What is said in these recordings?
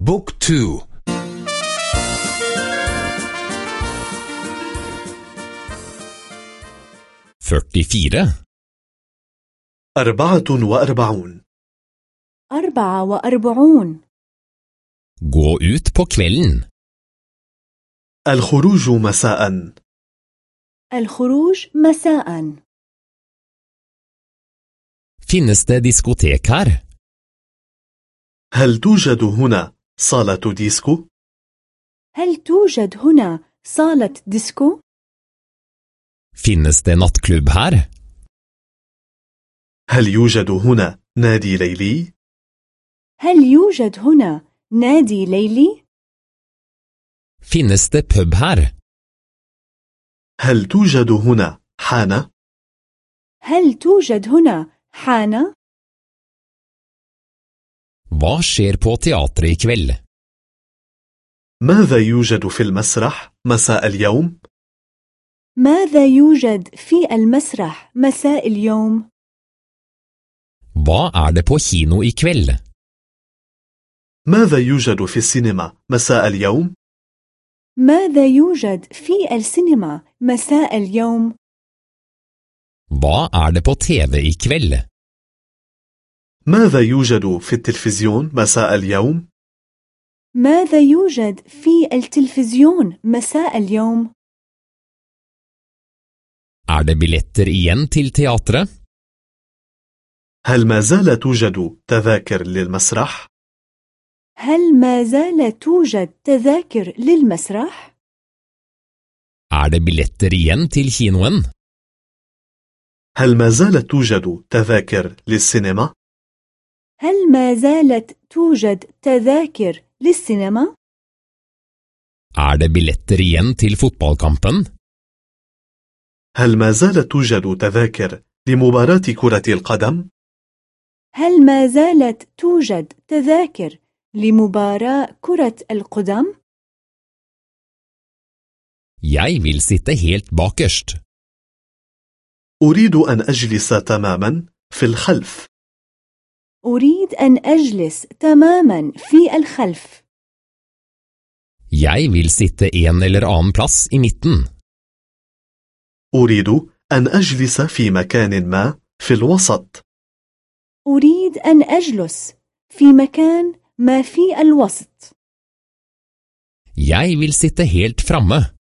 بوك تو. førtifire أربعة وأربعون. أربعة وأربعون. Gå ut på kvelden. الخروج مساء. الخروج مساء. Finnes det diskotek her? هل توجد هنا؟ صالة ديسكو؟ هل توجد هنا صالة ديسكو؟ Finnes det nattklubb her? هل يوجد هنا نادي ليلي؟ هل يوجد هنا نادي ليلي؟ Finnes det pub her? هل توجد هنا حانة؟ هل توجد هنا حانة؟ Hva skjer på teatret i kveld? ماذا يوجد في المسرح مساء اليوم؟ ماذا يوجد في المسرح مساء اليوم؟ Hva er det på kino i kveld? ماذا يوجد في السينما مساء اليوم؟ ماذا يوجد في السينما مساء اليوم؟ Hva er det på TV i kveld? ماذا يوجد في التلفزيون مساء اليوم؟ ماذا يوجد في التلفزيون مساء اليوم؟ Er det billetter igjen til teatret? هل ما زال توجد تذاكر للمسرح؟ هل ما زال توجد تذاكر للمسرح؟ Er det billetter igjen til kinoen? هل ما زالت توجد تذاكر للسينما؟ هل ما زالت توجد تذاكر للسينما؟ Er det billetter igjen til fotballkampen? هل ما زالت توجد تذاكر لمباراة كرة القدم؟ هل ما زالت توجد تذاكر لمباراة كرة القدم؟ Jeg vil sitte helt bakerst. أريد أن أجلس تماما في الخلف أريد أن أجلس تماما في الخلف Jeg vil sitte en eller annen plass i midten. أريد أن أجلس في مكان ما في الوسط أريد أن أجلس في مكان ما في الوسط Jeg vil sitte helt framme.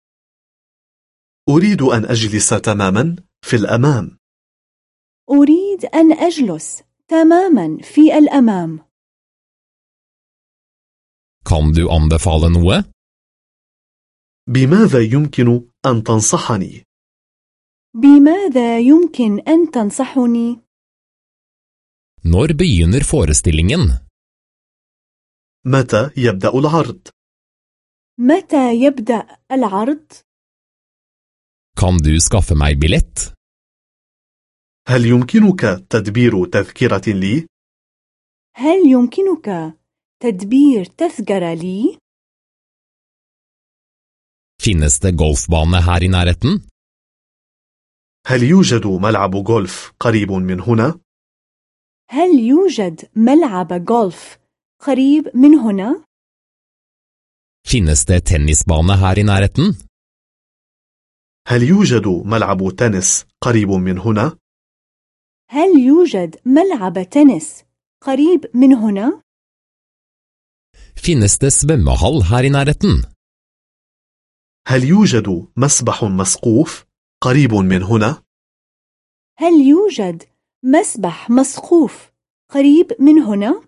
أريد أن أجلس تماما في الأمام أريد أن أجلس تماما في الأمام Kan du anbefale noe? بماذا يمكن أن تنصحني؟ بماذا يمكن أن تنصحني؟ Når begynner forestillingen? متى يبدأ العرض؟ متى يبدأ العرض؟ Kan du skaffe meg billett? هل يمكنك تدبير تذكرة لي؟ هل يمكنك تدبير تذكرة لي؟ Finnes det golfbane her i nærheten? هل يوجد ملعب غولف قريب من هنا؟ هل يوجد ملعب غولف قريب من هنا؟ Finnes det tennisbane her i nærheten? هل يوجد ملعب تنس قريب من هنا؟ هل يوجد ملعب تنس قريب من هنا؟ Finnes det svømmehall her i nærheten? هل يوجد مسبح مسقوف قريب من هنا؟ هل يوجد مسبح مسقوف قريب من هنا؟